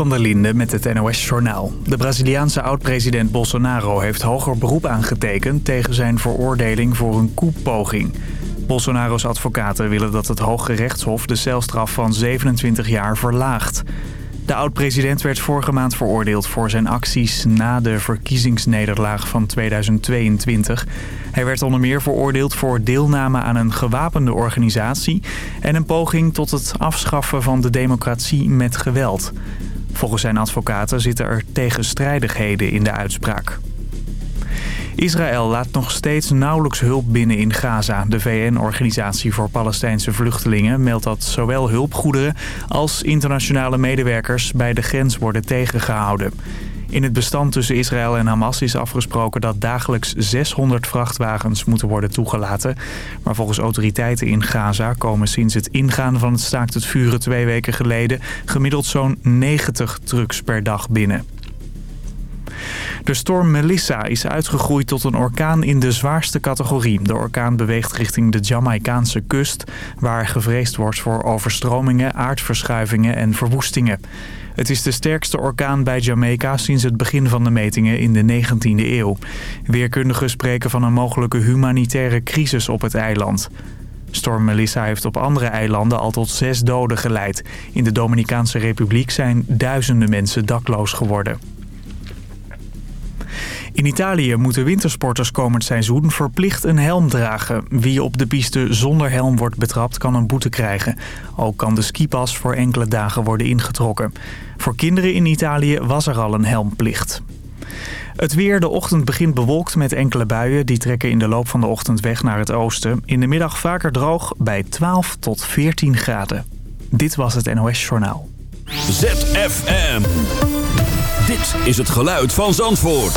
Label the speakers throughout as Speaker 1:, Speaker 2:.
Speaker 1: van der Linde met het NOS-journaal. De Braziliaanse oud-president Bolsonaro heeft hoger beroep aangetekend... tegen zijn veroordeling voor een koepoging. Bolsonaro's advocaten willen dat het Hoge Rechtshof de celstraf van 27 jaar verlaagt. De oud-president werd vorige maand veroordeeld voor zijn acties na de verkiezingsnederlaag van 2022. Hij werd onder meer veroordeeld voor deelname aan een gewapende organisatie... en een poging tot het afschaffen van de democratie met geweld. Volgens zijn advocaten zitten er tegenstrijdigheden in de uitspraak. Israël laat nog steeds nauwelijks hulp binnen in Gaza. De VN-organisatie voor Palestijnse vluchtelingen meldt dat zowel hulpgoederen als internationale medewerkers bij de grens worden tegengehouden. In het bestand tussen Israël en Hamas is afgesproken dat dagelijks 600 vrachtwagens moeten worden toegelaten. Maar volgens autoriteiten in Gaza komen sinds het ingaan van het staakt het vuren twee weken geleden gemiddeld zo'n 90 trucks per dag binnen. De storm Melissa is uitgegroeid tot een orkaan in de zwaarste categorie. De orkaan beweegt richting de Jamaicaanse kust... waar gevreesd wordt voor overstromingen, aardverschuivingen en verwoestingen. Het is de sterkste orkaan bij Jamaica sinds het begin van de metingen in de 19e eeuw. Weerkundigen spreken van een mogelijke humanitaire crisis op het eiland. Storm Melissa heeft op andere eilanden al tot zes doden geleid. In de Dominicaanse Republiek zijn duizenden mensen dakloos geworden. In Italië moeten wintersporters komend seizoen verplicht een helm dragen. Wie op de piste zonder helm wordt betrapt kan een boete krijgen. Ook kan de skipas voor enkele dagen worden ingetrokken. Voor kinderen in Italië was er al een helmplicht. Het weer, de ochtend begint bewolkt met enkele buien. Die trekken in de loop van de ochtend weg naar het oosten. In de middag vaker droog bij 12 tot 14 graden. Dit was het NOS Journaal.
Speaker 2: ZFM. Dit is het geluid van Zandvoort.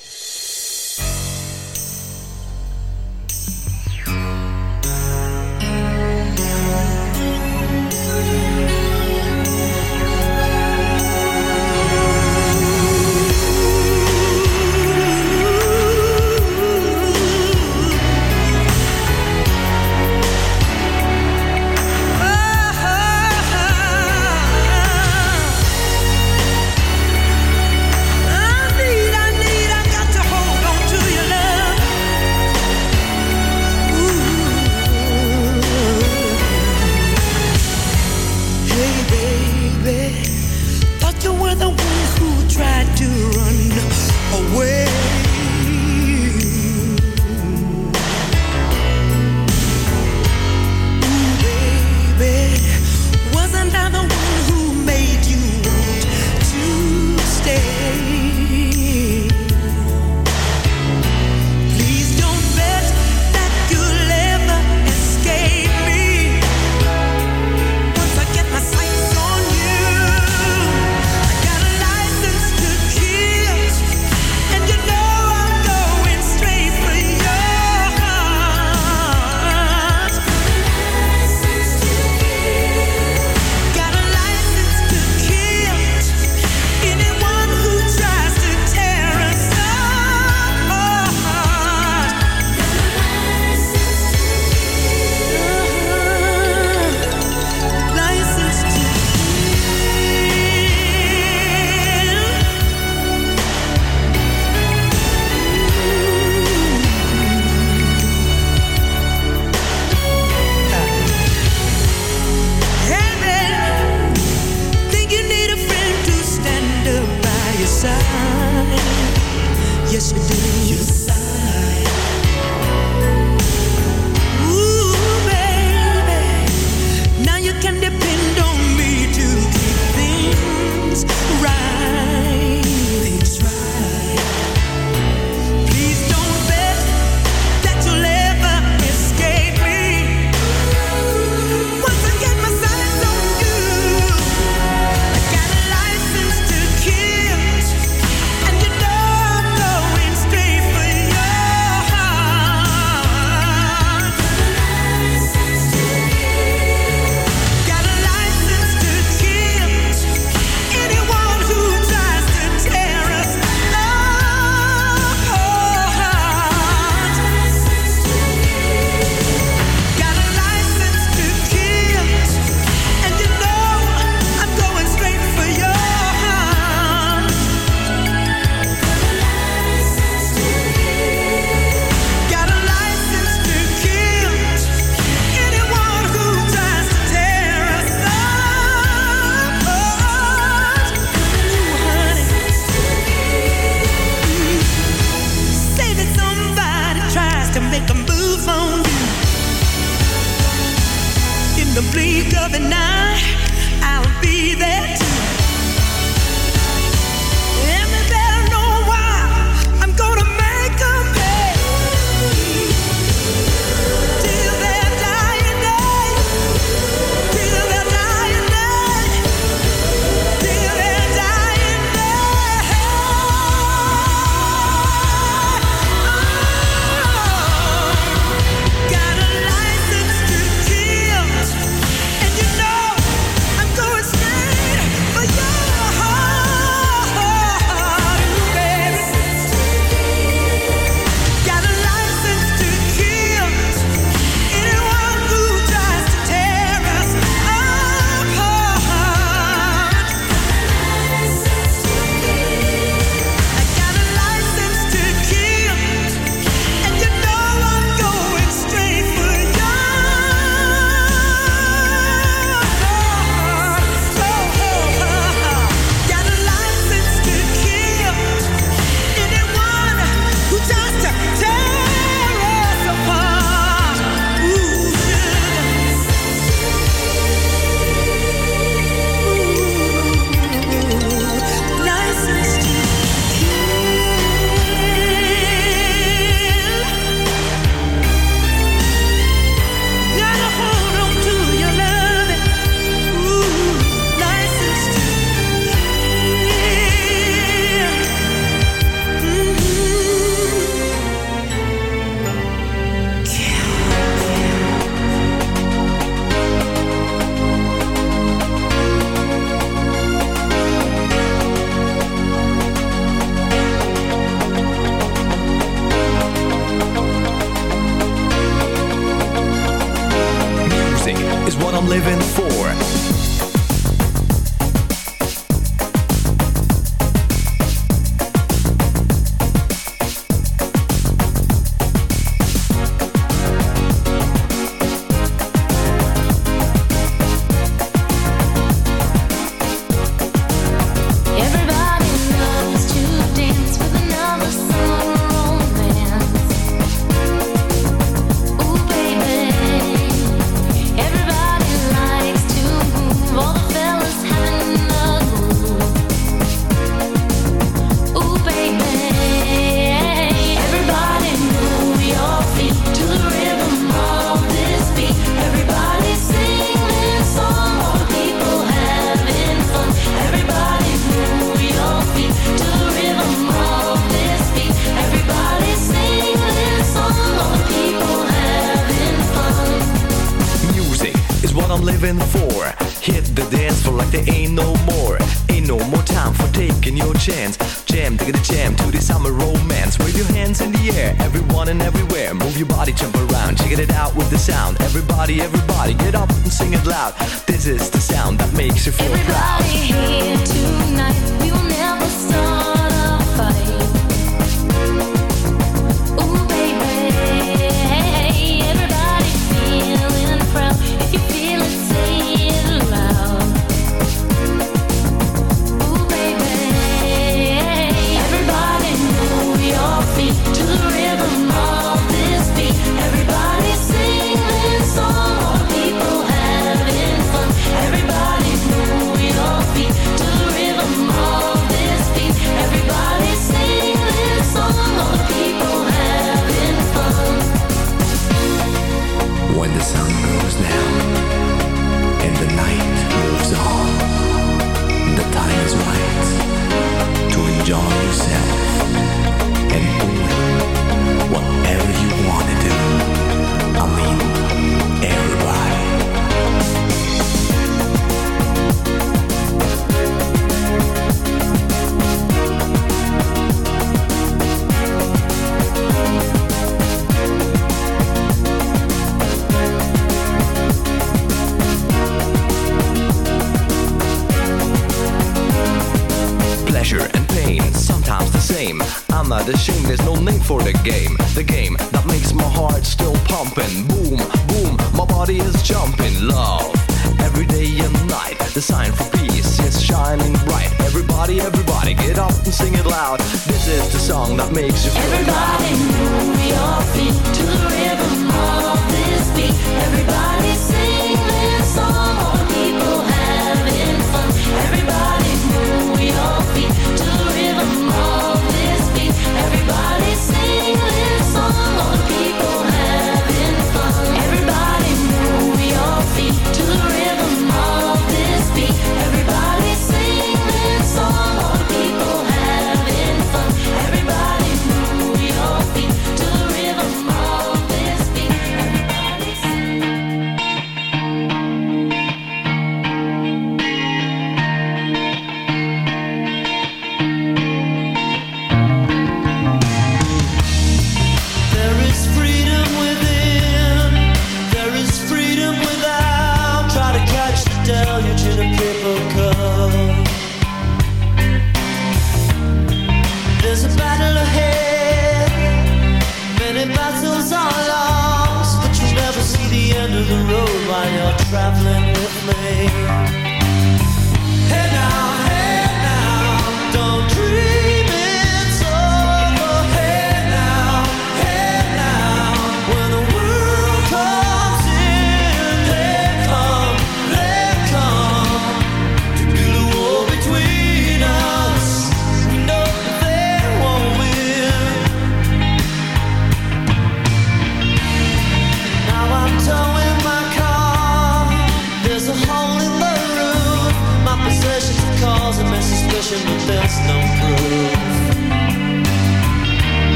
Speaker 3: Everybody sing this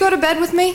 Speaker 4: go to bed with me?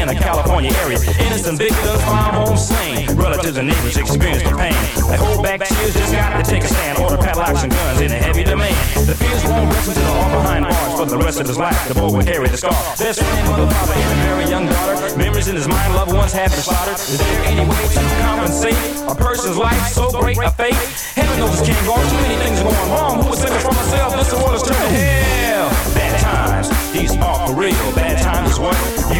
Speaker 5: In a California area. Innocent victims found home slain. Relatives and neighbors experience the pain. They hold back tears, just got to take a stand. Order padlocks and guns in a heavy demand. The fears won't rest until all behind bars. For the rest of his life, the boy will carry the scar. Best friend, mother, father, and a very young daughter. Memories in his mind, loved ones have been slaughtered. Is there any way to compensate a person's life so great a fate? Heaven knows can't go on. Too many things are going wrong. Who was thinking for myself? This world is turning hell. Bad times, these are for real. Bad times is what you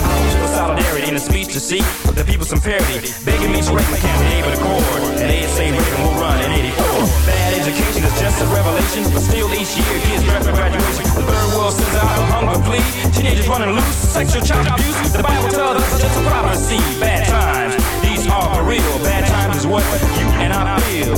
Speaker 5: solidarity in a speech to seek the people some parity. Begging me to write my campaign with a cord. And they say Reagan will run in 84. Bad education is just a revelation, but still each year kids draft for graduation. The third world sends out a hunger plea. Teenagers running loose, sexual child abuse. The Bible tells us it's just a prophecy. Bad times, these are for real. Bad times is what you and I feel.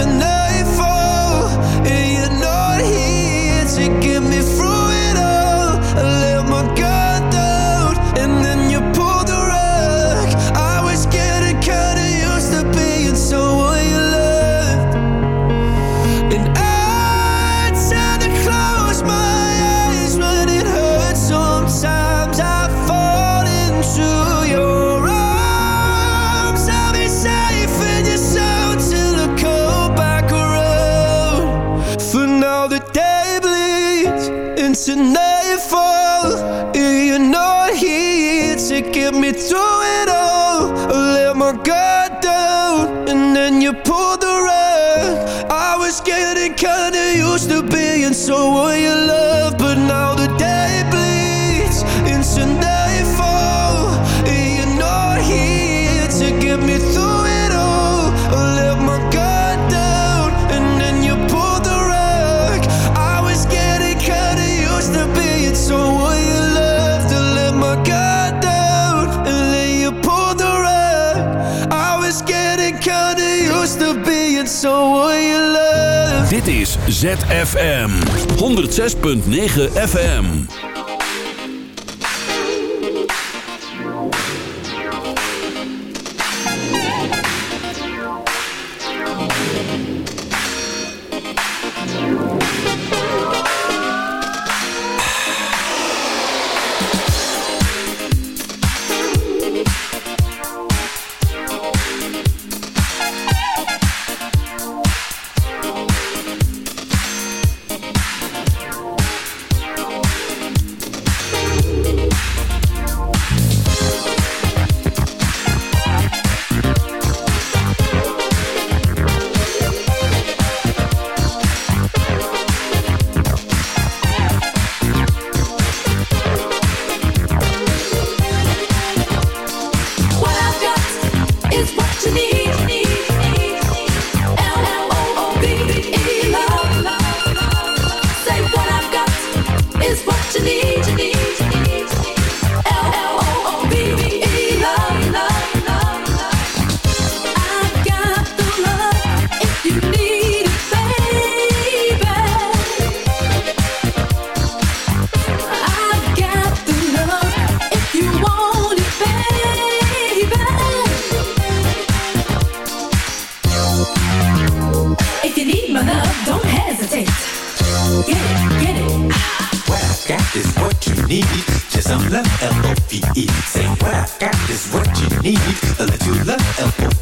Speaker 6: and
Speaker 2: ZFM. 106.9 FM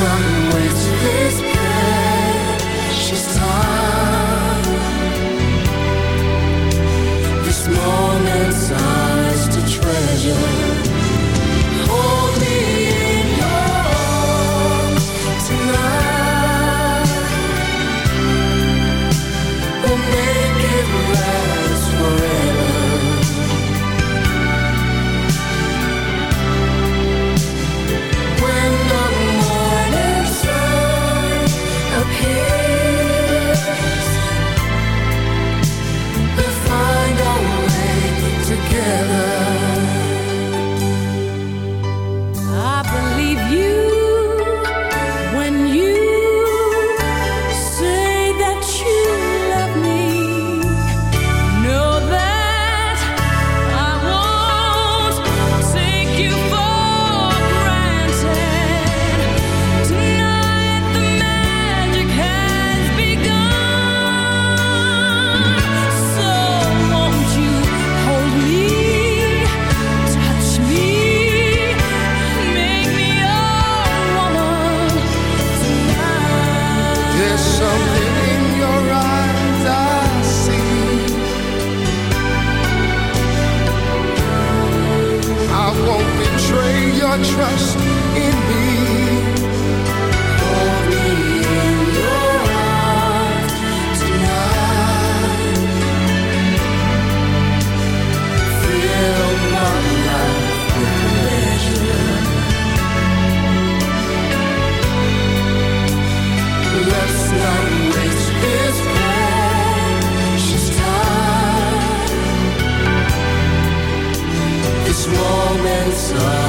Speaker 7: Let's moment's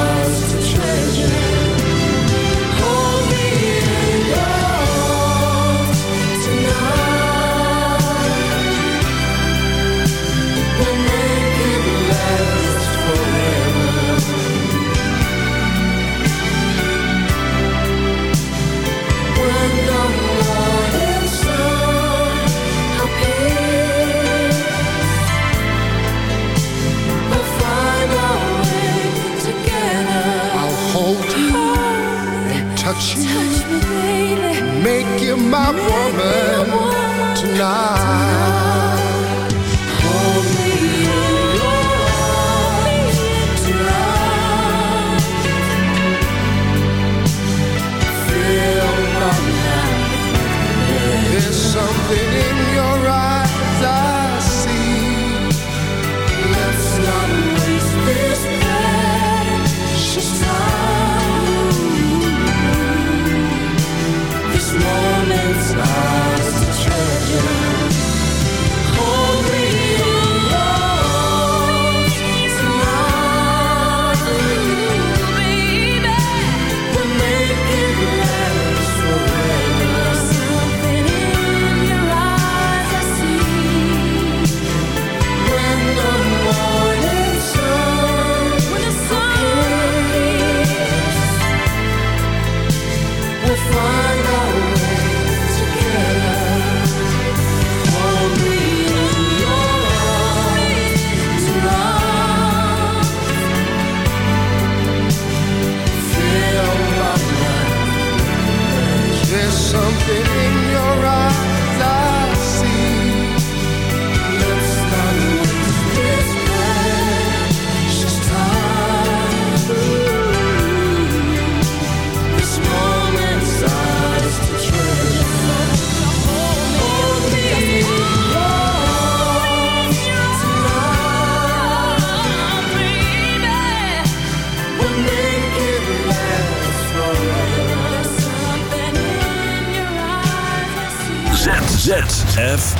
Speaker 2: dancing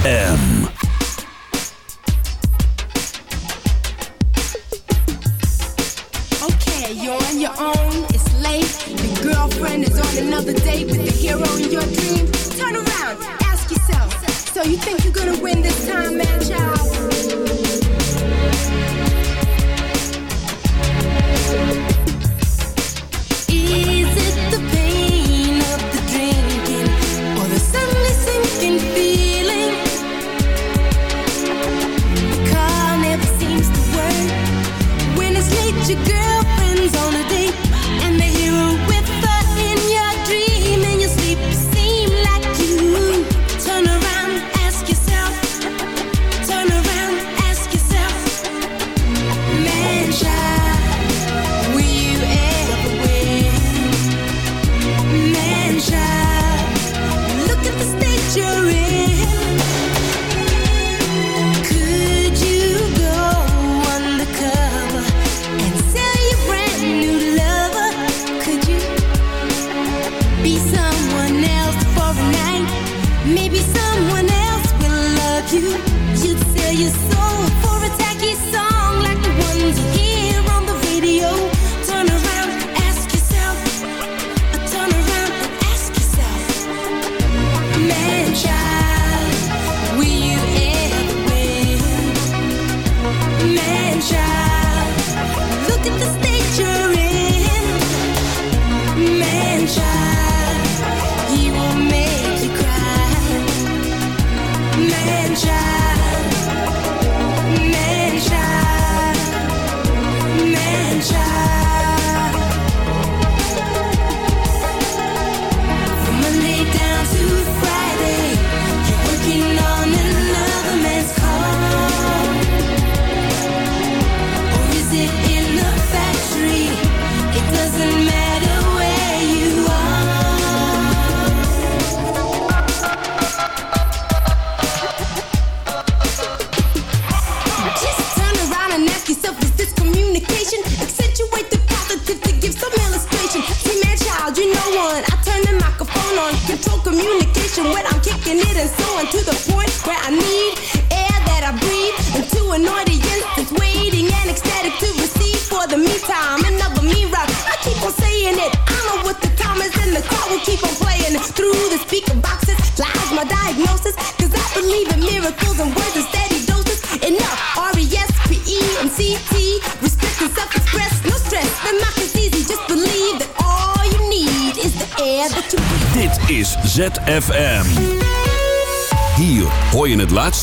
Speaker 2: M.